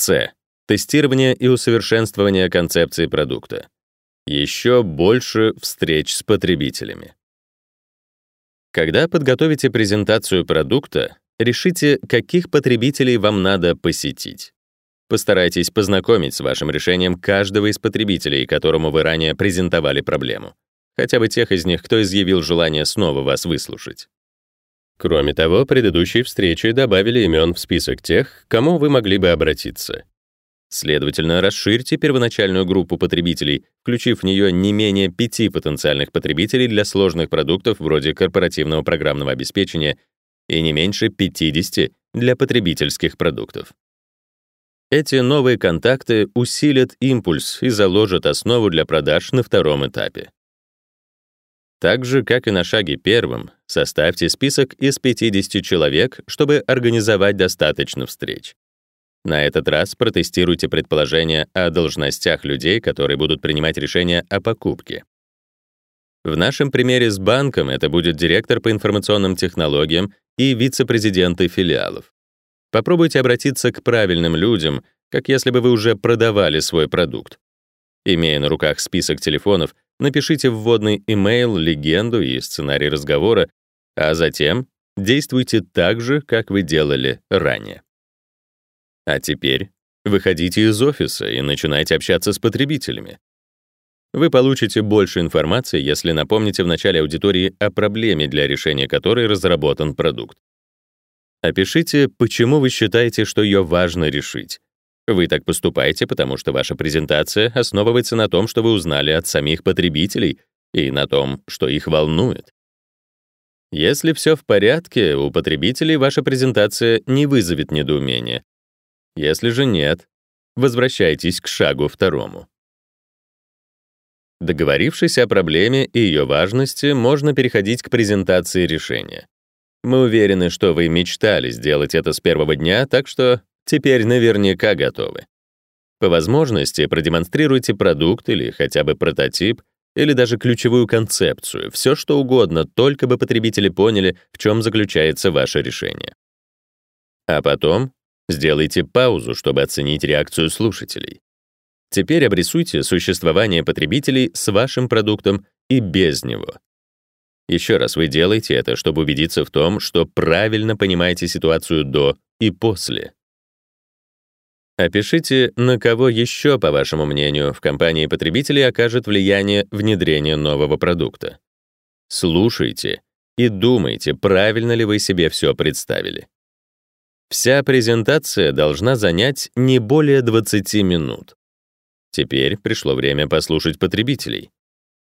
С. Тестирование и усовершенствование концепции продукта. Еще больше встреч с потребителями. Когда подготовите презентацию продукта, решите, каких потребителей вам надо посетить. Постарайтесь познакомить с вашим решением каждого из потребителей, которому вы ранее презентовали проблему. Хотя бы тех из них, кто изъявил желание снова вас выслушать. Кроме того, предыдущие встречи добавили имен в список тех, к кому вы могли бы обратиться. Следовательно, расширьте первоначальную группу потребителей, включив в нее не менее пяти потенциальных потребителей для сложных продуктов вроде корпоративного программного обеспечения и не меньше 50 для потребительских продуктов. Эти новые контакты усилят импульс и заложат основу для продаж на втором этапе. Так же, как и на шаге первом, составьте список из 50 человек, чтобы организовать достаточно встреч. На этот раз протестируйте предположения о должностях людей, которые будут принимать решения о покупке. В нашем примере с банком это будет директор по информационным технологиям и вице-президенты филиалов. Попробуйте обратиться к правильным людям, как если бы вы уже продавали свой продукт. Имея на руках список телефонов, напишите вводный имейл, легенду и сценарий разговора, а затем действуйте так же, как вы делали ранее. А теперь выходите из офиса и начинайте общаться с потребителями. Вы получите больше информации, если напомните в начале аудитории о проблеме, для решения которой разработан продукт. Опишите, почему вы считаете, что ее важно решить. Вы так поступаете, потому что ваша презентация основывается на том, что вы узнали от самих потребителей и на том, что их волнует. Если все в порядке, у потребителей ваша презентация не вызовет недоумения, если же нет, возвращайтесь к шагу второму. Договорившись о проблеме и ее важности, можно переходить к презентации решения. Мы уверены, что вы мечтали сделать это с первого дня, так что теперь наверняка готовы. По возможности продемонстрируйте продукт или хотя бы прототип, или даже ключевую концепцию, все что угодно, только бы потребители поняли, в чем заключается ваше решение. А потом Сделайте паузу, чтобы оценить реакцию слушателей. Теперь обрисуйте существование потребителей с вашим продуктом и без него. Еще раз вы делаете это, чтобы убедиться в том, что правильно понимаете ситуацию до и после. Опишите, на кого еще, по вашему мнению, в компании потребителей окажет влияние внедрение нового продукта. Слушайте и думайте, правильно ли вы себе все представили. Вся презентация должна занять не более 20 минут. Теперь пришло время послушать потребителей.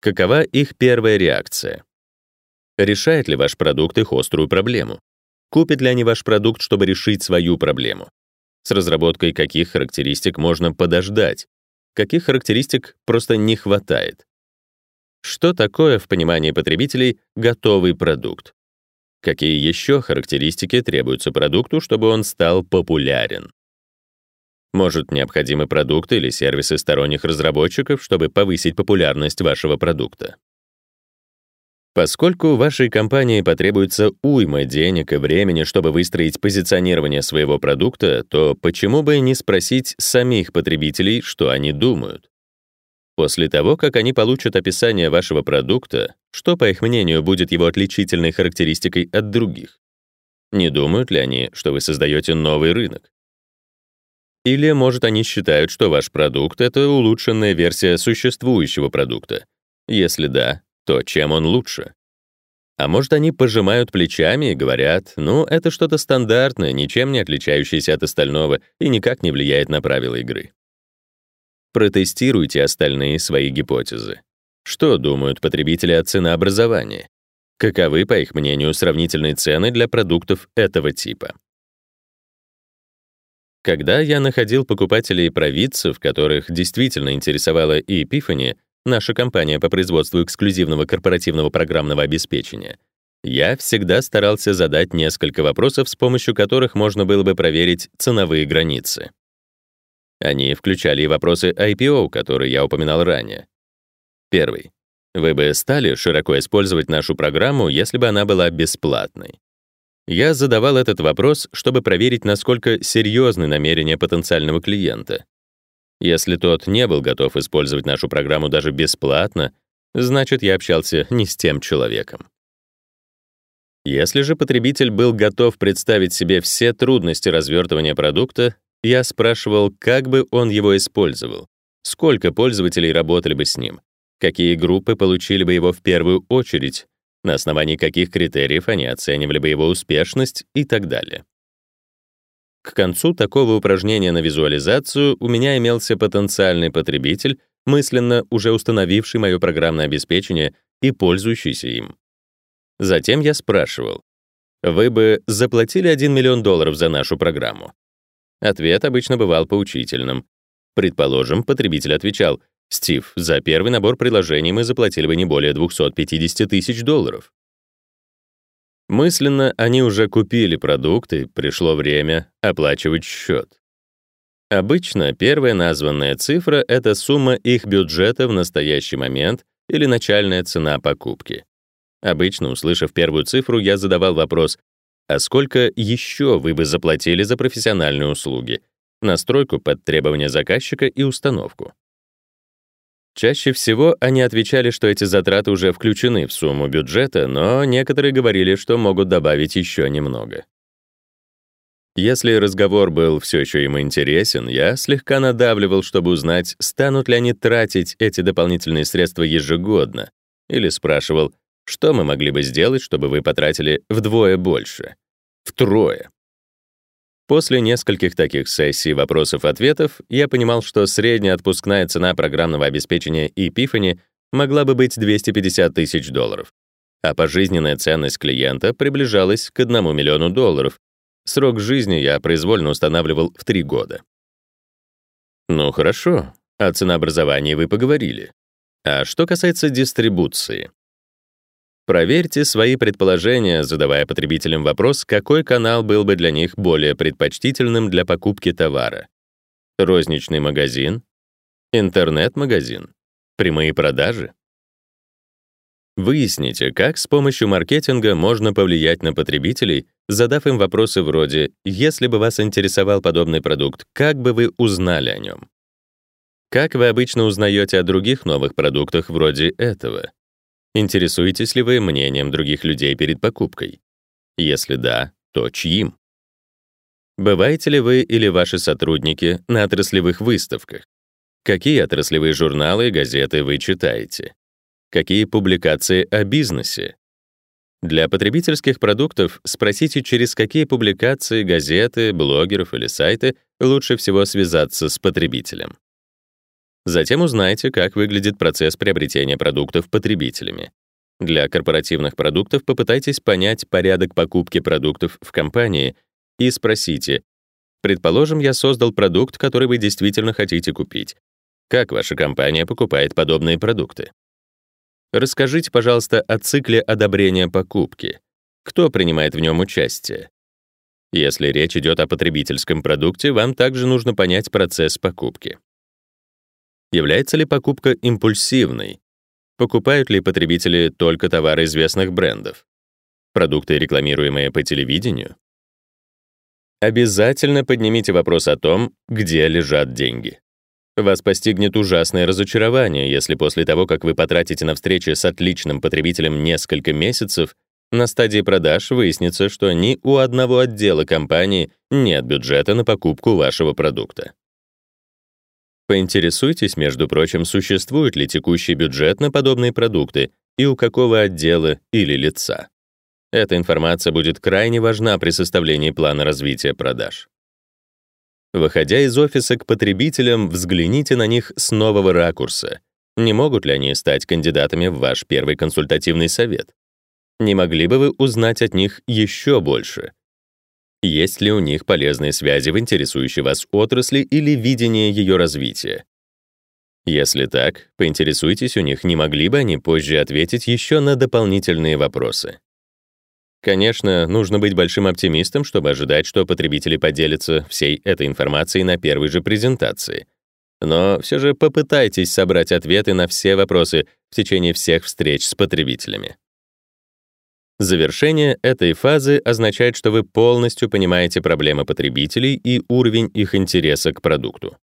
Какова их первая реакция? Решает ли ваш продукт их острую проблему? Купят ли они ваш продукт, чтобы решить свою проблему? С разработкой каких характеристик можно подождать? Каких характеристик просто не хватает? Что такое в понимании потребителей готовый продукт? Какие еще характеристики требуются продукту, чтобы он стал популярен? Может, необходимы продукты или сервисы сторонних разработчиков, чтобы повысить популярность вашего продукта? Поскольку вашей компании потребуется уйма денег и времени, чтобы выстроить позиционирование своего продукта, то почему бы не спросить самих потребителей, что они думают? После того, как они получат описание вашего продукта, что, по их мнению, будет его отличительной характеристикой от других? Не думают ли они, что вы создаете новый рынок? Или, может, они считают, что ваш продукт — это улучшенная версия существующего продукта? Если да, то чем он лучше? А может, они пожимают плечами и говорят, ну, это что-то стандартное, ничем не отличающееся от остального и никак не влияет на правила игры. Протестируйте остальные свои гипотезы. Что думают потребители о ценообразовании? Каковы, по их мнению, сравнительные цены для продуктов этого типа? Когда я находил покупателей провидцев, которых действительно интересовала и Epiphany, наша компания по производству эксклюзивного корпоративного программного обеспечения, я всегда старался задать несколько вопросов, с помощью которых можно было бы проверить ценовые границы. Они включали и вопросы IPO, которые я упоминал ранее. Первый. Вы бы стали широко использовать нашу программу, если бы она была бесплатной? Я задавал этот вопрос, чтобы проверить, насколько серьезны намерения потенциального клиента. Если тот не был готов использовать нашу программу даже бесплатно, значит, я общался не с тем человеком. Если же потребитель был готов представить себе все трудности развертывания продукта, я спрашивал, как бы он его использовал, сколько пользователей работали бы с ним, какие группы получили бы его в первую очередь, на основании каких критериев они оценивали бы его успешность и так далее. К концу такого упражнения на визуализацию у меня имелся потенциальный потребитель, мысленно уже установивший мое программное обеспечение и пользующийся им. Затем я спрашивал, «Вы бы заплатили 1 миллион долларов за нашу программу?» Ответ обычно бывал поучительным. Предположим, потребитель отвечал, «Стив, за первый набор приложений мы заплатили бы не более 250 тысяч долларов». Мысленно они уже купили продукты, пришло время оплачивать счет. Обычно первая названная цифра — это сумма их бюджета в настоящий момент или начальная цена покупки. Обычно, услышав первую цифру, я задавал вопрос, а сколько еще вы бы заплатили за профессиональные услуги, настройку под требования заказчика и установку? Чаще всего они отвечали, что эти затраты уже включены в сумму бюджета, но некоторые говорили, что могут добавить еще немного. Если разговор был все еще им интересен, я слегка надавливал, чтобы узнать, станут ли они тратить эти дополнительные средства ежегодно, или спрашивал, что мы могли бы сделать, чтобы вы потратили вдвое больше, втрое. После нескольких таких сессий вопросов-ответов я понимал, что средняя отпускная цена программного обеспечения Epiphany могла бы быть 250 тысяч долларов, а пожизненная ценность клиента приближалась к 1 миллиону долларов. Срок жизни я произвольно устанавливал в 3 года. Ну хорошо, о ценообразовании вы поговорили. А что касается дистрибуции? Проверьте свои предположения, задавая потребителям вопрос, какой канал был бы для них более предпочтительным для покупки товара. Розничный магазин, интернет-магазин, прямые продажи. Выясните, как с помощью маркетинга можно повлиять на потребителей, задав им вопросы вроде «Если бы вас интересовал подобный продукт, как бы вы узнали о нем?» Как вы обычно узнаете о других новых продуктах вроде этого? Интересуетесь ли вы мнением других людей перед покупкой? Если да, то чьим? Бываете ли вы или ваши сотрудники на отраслевых выставках? Какие отраслевые журналы и газеты вы читаете? Какие публикации о бизнесе? Для потребительских продуктов спросите, через какие публикации, газеты, блогеров или сайты лучше всего связаться с потребителем. Затем узнайте, как выглядит процесс приобретения продуктов потребителями. Для корпоративных продуктов попытайтесь понять порядок покупки продуктов в компании и спросите, предположим, я создал продукт, который вы действительно хотите купить. Как ваша компания покупает подобные продукты? Расскажите, пожалуйста, о цикле одобрения покупки. Кто принимает в нем участие? Если речь идет о потребительском продукте, вам также нужно понять процесс покупки. Является ли покупка импульсивной? Покупают ли потребители только товары известных брендов? Продукты, рекламируемые по телевидению? Обязательно поднимите вопрос о том, где лежат деньги. Вас постигнет ужасное разочарование, если после того, как вы потратите на встречи с отличным потребителем несколько месяцев, на стадии продаж выяснится, что ни у одного отдела компании нет бюджета на покупку вашего продукта. Поинтересуйтесь, между прочим, существует ли текущий бюджет на подобные продукты и у какого отдела или лица. Эта информация будет крайне важна при составлении плана развития продаж. Выходя из офиса к потребителям, взгляните на них с нового ракурса. Не могут ли они стать кандидатами в ваш первый консультативный совет? Не могли бы вы узнать от них еще больше? Есть ли у них полезные связи в интересующей вас отрасли или видение ее развития? Если так, поинтересуйтесь у них, не могли бы они позже ответить еще на дополнительные вопросы. Конечно, нужно быть большим оптимистом, чтобы ожидать, что потребители поделятся всей этой информацией на первой же презентации. Но все же попытайтесь собрать ответы на все вопросы в течение всех встреч с потребителями. Завершение этой фазы означает, что вы полностью понимаете проблемы потребителей и уровень их интереса к продукту.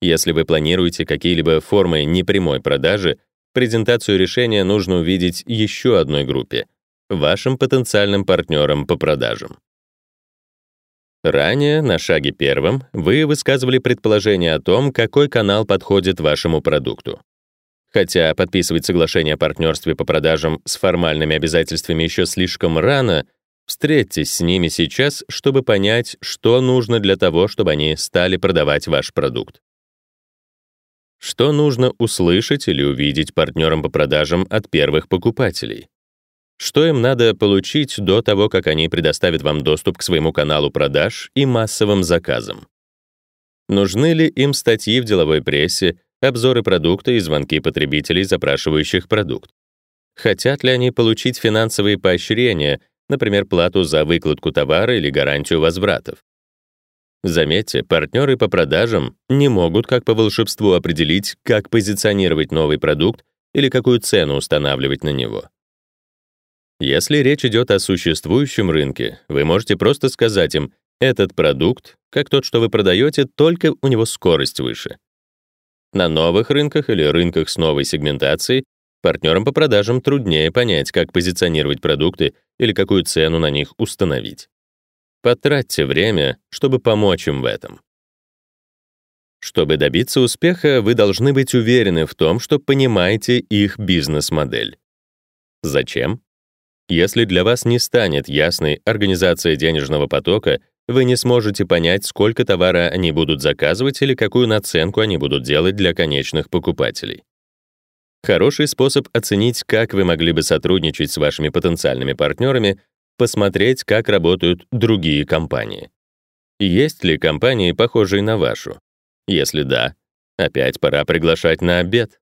Если вы планируете какие-либо формы непрямой продажи, презентацию решения нужно увидеть еще одной группе — вашим потенциальным партнерам по продажам. Ранее, на шаге первом, вы высказывали предположение о том, какой канал подходит вашему продукту. Хотя подписывать соглашение о партнерстве по продажам с формальными обязательствами еще слишком рано, встретьтесь с ними сейчас, чтобы понять, что нужно для того, чтобы они стали продавать ваш продукт. Что нужно услышать или увидеть партнерам по продажам от первых покупателей? Что им надо получить до того, как они предоставят вам доступ к своему каналу продаж и массовым заказам? Нужны ли им статьи в деловой прессе, обзоры продукта и звонки потребителей, запрашивающих продукт. Хотят ли они получить финансовые поощрения, например, плату за выкладку товара или гарантию возвратов? Заметьте, партнеры по продажам не могут как по волшебству определить, как позиционировать новый продукт или какую цену устанавливать на него. Если речь идет о существующем рынке, вы можете просто сказать им, этот продукт, как тот, что вы продаете, только у него скорость выше. На новых рынках или рынках с новой сегментацией партнерам по продажам труднее понять, как позиционировать продукты или какую цену на них установить. Потратьте время, чтобы помочь им в этом. Чтобы добиться успеха, вы должны быть уверены в том, что понимаете их бизнес-модель. Зачем? Если для вас не станет ясной организация денежного потока вы не сможете понять, сколько товара они будут заказывать или какую наценку они будут делать для конечных покупателей. Хороший способ оценить, как вы могли бы сотрудничать с вашими потенциальными партнерами, посмотреть, как работают другие компании. Есть ли компании, похожие на вашу? Если да, опять пора приглашать на обед.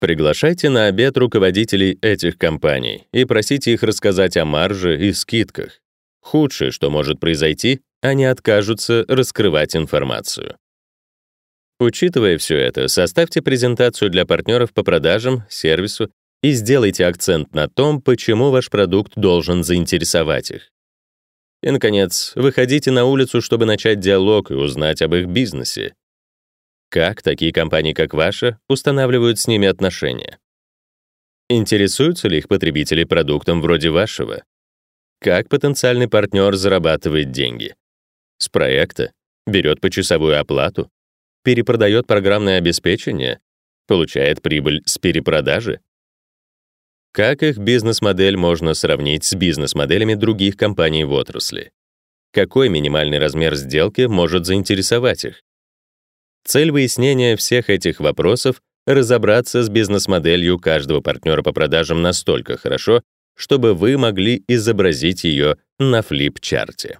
Приглашайте на обед руководителей этих компаний и просите их рассказать о марже и скидках. Худшее, что может произойти, они откажутся раскрывать информацию. Учитывая все это, составьте презентацию для партнеров по продажам, сервису и сделайте акцент на том, почему ваш продукт должен заинтересовать их. И, наконец, выходите на улицу, чтобы начать диалог и узнать об их бизнесе. Как такие компании, как ваша, устанавливают с ними отношения? Интересуются ли их потребители продуктом вроде вашего? Как потенциальный партнер зарабатывает деньги? С проекта? Берет почасовую оплату? Перепродает программное обеспечение? Получает прибыль с перепродажи? Как их бизнес-модель можно сравнить с бизнес-моделями других компаний в отрасли? Какой минимальный размер сделки может заинтересовать их? Цель выяснения всех этих вопросов — разобраться с бизнес-моделью каждого партнера по продажам настолько хорошо, чтобы вы могли изобразить ее на флип-чарте.